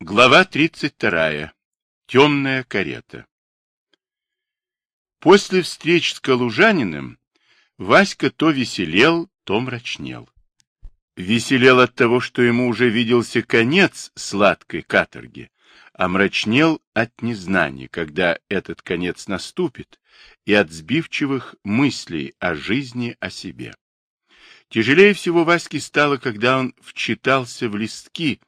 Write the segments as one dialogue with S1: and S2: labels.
S1: Глава 32. Темная карета. После встреч с Калужаниным Васька то веселел, то мрачнел. Веселел от того, что ему уже виделся конец сладкой каторги, а мрачнел от незнания, когда этот конец наступит, и от сбивчивых мыслей о жизни, о себе. Тяжелее всего Ваське стало, когда он вчитался в листки,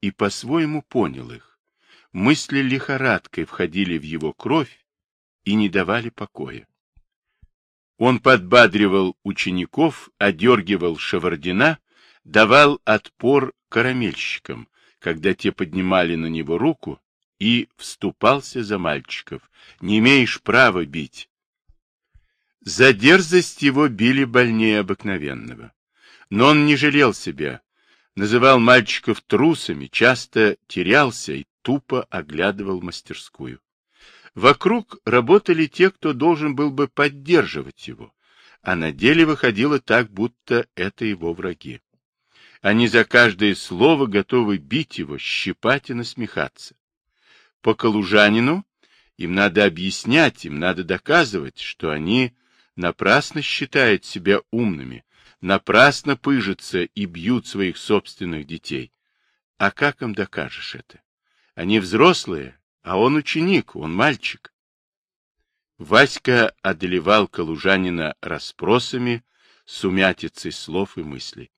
S1: и по-своему понял их. Мысли лихорадкой входили в его кровь и не давали покоя. Он подбадривал учеников, одергивал шавардина, давал отпор карамельщикам, когда те поднимали на него руку, и вступался за мальчиков. Не имеешь права бить. За дерзость его били больнее обыкновенного. Но он не жалел себя, называл мальчиков трусами, часто терялся и тупо оглядывал мастерскую. Вокруг работали те, кто должен был бы поддерживать его, а на деле выходило так, будто это его враги. Они за каждое слово готовы бить его, щипать и насмехаться. По калужанину им надо объяснять, им надо доказывать, что они напрасно считают себя умными, напрасно пыжатся и бьют своих собственных детей. А как им докажешь это? Они взрослые, а он ученик, он мальчик. Васька одолевал Калужанина расспросами, сумятицей слов и мыслей.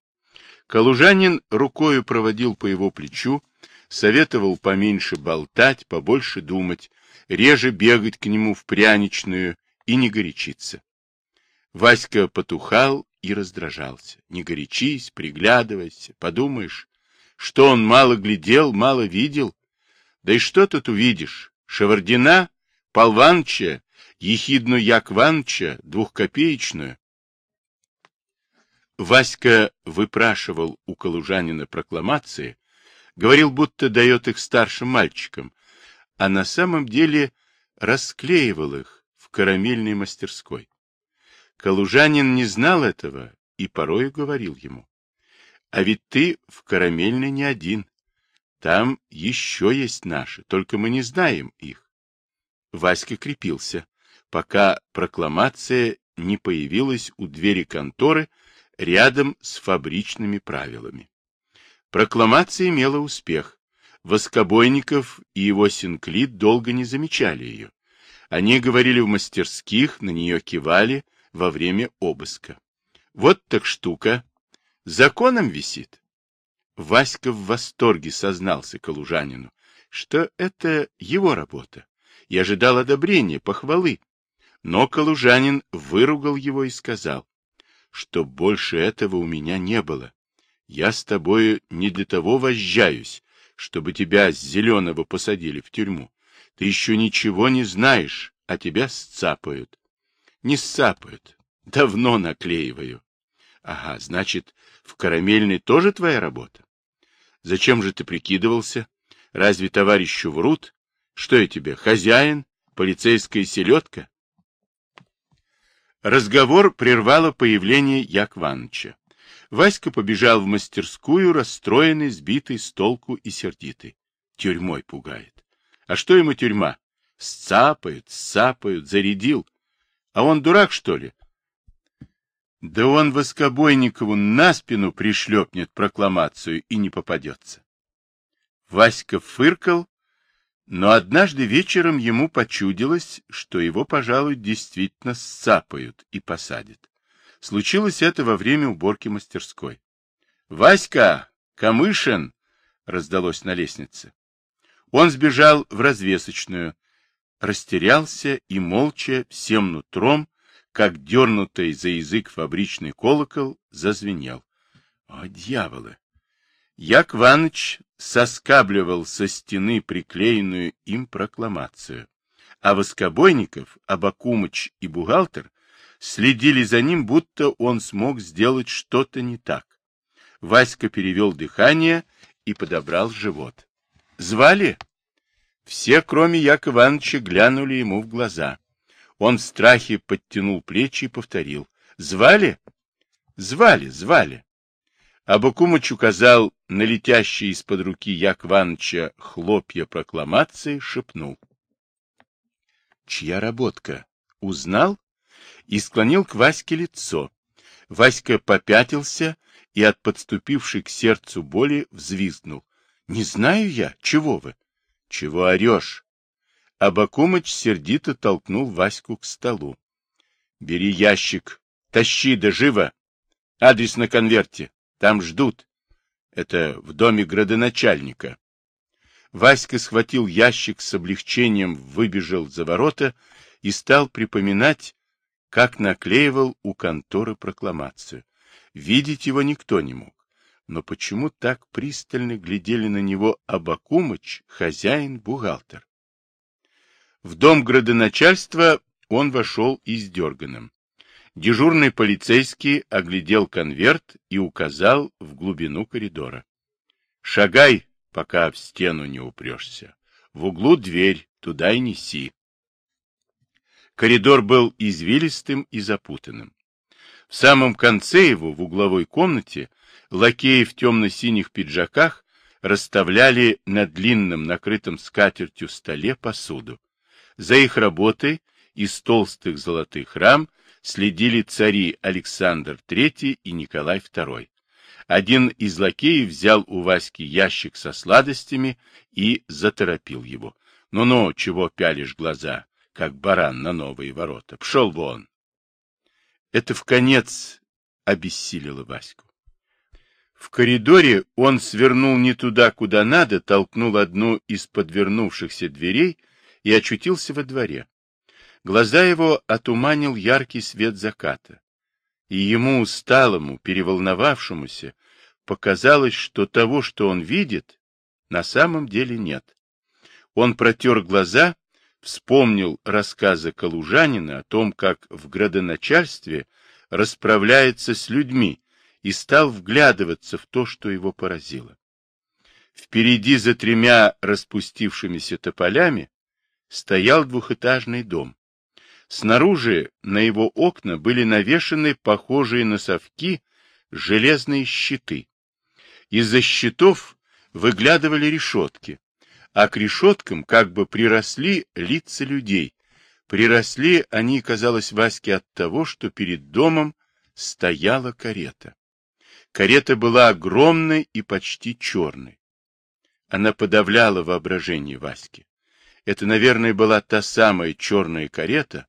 S1: Калужанин рукою проводил по его плечу, советовал поменьше болтать, побольше думать, реже бегать к нему в пряничную и не горячиться. Васька потухал и раздражался. Не горячись, приглядывайся, подумаешь, что он мало глядел, мало видел. Да и что тут увидишь? Шевардина, Полванча, Ехидну Якванча, двухкопеечную. Васька выпрашивал у калужанина прокламации, говорил, будто дает их старшим мальчикам, а на самом деле расклеивал их в карамельной мастерской. Калужанин не знал этого и порою говорил ему. А ведь ты в карамельной не один. Там еще есть наши, только мы не знаем их. Васька крепился, пока прокламация не появилась у двери конторы рядом с фабричными правилами. Прокламация имела успех. Воскобойников и его синклит долго не замечали ее. Они говорили в мастерских, на нее кивали, во время обыска. Вот так штука. Законом висит. Васька в восторге сознался Калужанину, что это его работа, и ожидал одобрения, похвалы. Но Калужанин выругал его и сказал, что больше этого у меня не было. Я с тобою не для того возжаюсь, чтобы тебя с зеленого посадили в тюрьму. Ты еще ничего не знаешь, а тебя сцапают. Не сцапают. Давно наклеиваю. Ага, значит, в карамельной тоже твоя работа? Зачем же ты прикидывался? Разве товарищу врут? Что я тебе, хозяин? Полицейская селедка? Разговор прервало появление Якваныча. Васька побежал в мастерскую, расстроенный, сбитый с толку и сердитый. Тюрьмой пугает. А что ему тюрьма? Сцапают, сцапают, зарядил. А он дурак, что ли? Да он Воскобойникову на спину пришлепнет прокламацию и не попадется. Васька фыркал, но однажды вечером ему почудилось, что его, пожалуй, действительно сцапают и посадят. Случилось это во время уборки мастерской. — Васька! Камышин! — раздалось на лестнице. Он сбежал в развесочную, растерялся и молча, всем нутром, как дернутый за язык фабричный колокол, зазвенел. О, дьяволы! Як Ваныч соскабливал со стены приклеенную им прокламацию, а Воскобойников, Абакумыч и бухгалтер следили за ним, будто он смог сделать что-то не так. Васька перевел дыхание и подобрал живот. «Звали?» Все, кроме Якова Ивановича, глянули ему в глаза. Он в страхе подтянул плечи и повторил. «Звали?» «Звали, звали». Абакумыч указал на летящие из-под руки Якваныча хлопья прокламации, шепнул. — Чья работка? Узнал? И склонил к Ваське лицо. Васька попятился и от подступившей к сердцу боли взвизгнул. — Не знаю я, чего вы? — Чего орешь? Абакумыч сердито толкнул Ваську к столу. — Бери ящик, тащи да живо. Адрес на конверте. Там ждут. Это в доме градоначальника. Васька схватил ящик с облегчением, выбежал за ворота и стал припоминать, как наклеивал у конторы прокламацию. Видеть его никто не мог. Но почему так пристально глядели на него Абакумыч, хозяин, бухгалтер? В дом градоначальства он вошел издерганным. Дежурный полицейский оглядел конверт и указал в глубину коридора. — Шагай, пока в стену не упрешься. В углу дверь, туда и неси. Коридор был извилистым и запутанным. В самом конце его, в угловой комнате, лакеи в темно-синих пиджаках расставляли на длинном накрытом скатертью столе посуду. За их работой из толстых золотых рам следили цари Александр III и Николай II. Один из лакеев взял у Васьки ящик со сладостями и заторопил его. «Ну-ну, чего пялишь глаза, как баран на новые ворота? Пшел вон!» Это в конец обессилило Ваську. В коридоре он свернул не туда, куда надо, толкнул одну из подвернувшихся дверей и очутился во дворе. Глаза его отуманил яркий свет заката, и ему, усталому, переволновавшемуся, показалось, что того, что он видит, на самом деле нет. Он протер глаза, вспомнил рассказы Калужанина о том, как в градоначальстве расправляется с людьми, и стал вглядываться в то, что его поразило. Впереди за тремя распустившимися тополями стоял двухэтажный дом. Снаружи на его окна были навешаны похожие на совки железные щиты. Из-за щитов выглядывали решетки, а к решеткам как бы приросли лица людей. Приросли они, казалось Ваське, от того, что перед домом стояла карета. Карета была огромной и почти черной. Она подавляла воображение Васьки. Это, наверное, была та самая черная карета,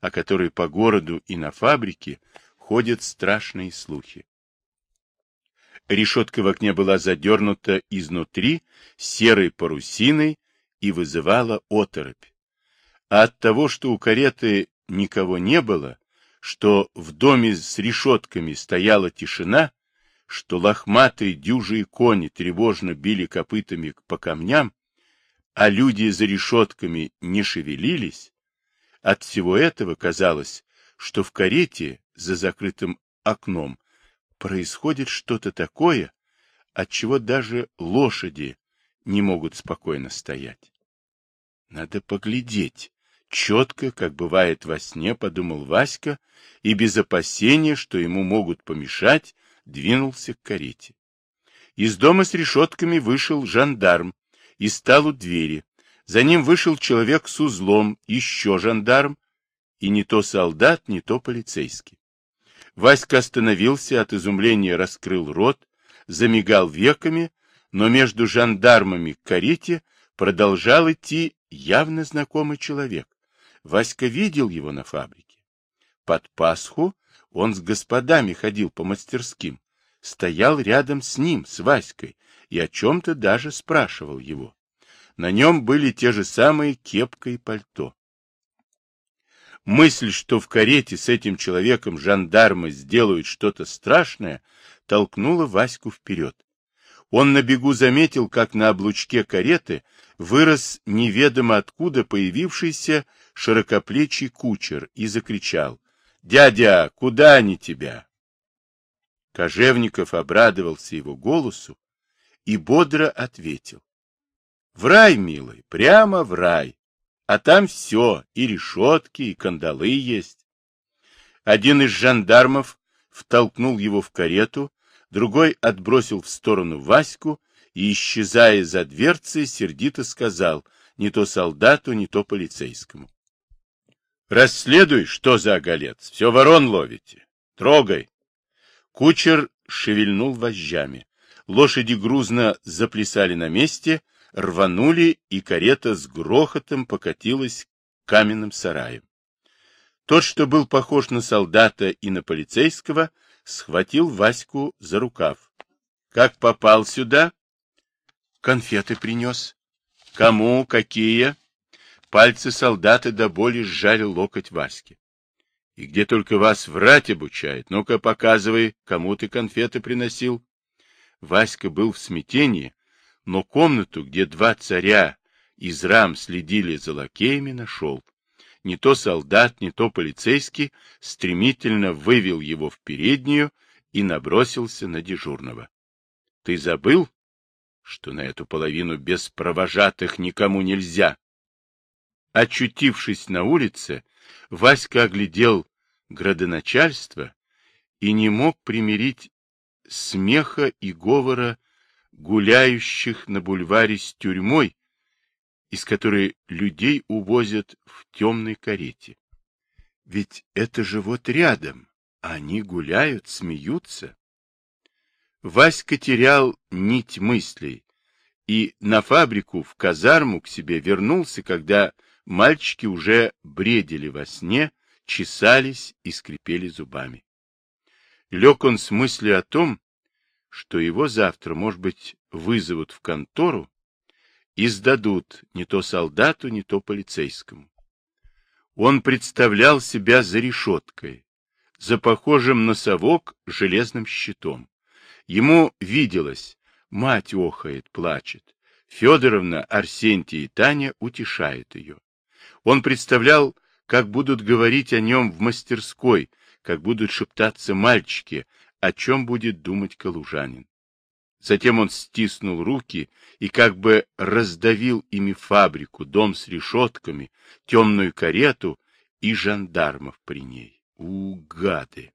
S1: о которой по городу и на фабрике ходят страшные слухи. Решетка в окне была задернута изнутри серой парусиной и вызывала оторопь. А от того, что у кареты никого не было, что в доме с решетками стояла тишина, что лохматые дюжие кони тревожно били копытами по камням, а люди за решетками не шевелились, от всего этого казалось, что в карете за закрытым окном происходит что-то такое, от чего даже лошади не могут спокойно стоять. Надо поглядеть. Четко, как бывает во сне, подумал Васька, и без опасения, что ему могут помешать, двинулся к карете. Из дома с решетками вышел жандарм и стал у двери, за ним вышел человек с узлом, еще жандарм, и не то солдат, не то полицейский. Васька остановился, от изумления раскрыл рот, замигал веками, но между жандармами к карете продолжал идти явно знакомый человек. Васька видел его на фабрике. Под Пасху он с господами ходил по мастерским, стоял рядом с ним, с Васькой, и о чем-то даже спрашивал его. На нем были те же самые кепка и пальто. Мысль, что в карете с этим человеком жандармы сделают что-то страшное, толкнула Ваську вперед. Он на бегу заметил, как на облучке кареты вырос неведомо откуда появившийся широкоплечий кучер и закричал «Дядя, куда они тебя?» Кожевников обрадовался его голосу и бодро ответил в рай, милый, прямо в рай. А там все, и решетки, и кандалы есть. Один из жандармов втолкнул его в карету, другой отбросил в сторону Ваську и, исчезая за дверцей, сердито сказал не то солдату, не то полицейскому. Расследуй, что за оголец. Все ворон ловите. Трогай. Кучер шевельнул вожжами. Лошади грузно заплясали на месте, рванули, и карета с грохотом покатилась к каменным сараям. Тот, что был похож на солдата и на полицейского, схватил Ваську за рукав. — Как попал сюда? — Конфеты принес. — Кому? Какие? Пальцы солдата до боли сжали локоть Васьки. — И где только вас врать обучает? Ну-ка, показывай, кому ты конфеты приносил. Васька был в смятении, но комнату, где два царя из рам следили за лакеями, нашел. Не то солдат, не то полицейский стремительно вывел его в переднюю и набросился на дежурного. — Ты забыл, что на эту половину без провожатых никому нельзя? Очутившись на улице, Васька оглядел градоначальство и не мог примирить смеха и говора гуляющих на бульваре с тюрьмой, из которой людей увозят в темной карете. Ведь это же вот рядом, они гуляют, смеются. Васька терял нить мыслей и на фабрику, в казарму к себе вернулся, когда Мальчики уже бредили во сне, чесались и скрипели зубами. Лег он с мыслью о том, что его завтра, может быть, вызовут в контору и сдадут не то солдату, не то полицейскому. Он представлял себя за решеткой, за похожим на совок железным щитом. Ему виделось, мать охает, плачет. Федоровна, Арсентий и Таня утешают ее. Он представлял, как будут говорить о нем в мастерской, как будут шептаться мальчики, о чем будет думать калужанин. Затем он стиснул руки и как бы раздавил ими фабрику, дом с решетками, темную карету и жандармов при ней. У, гады!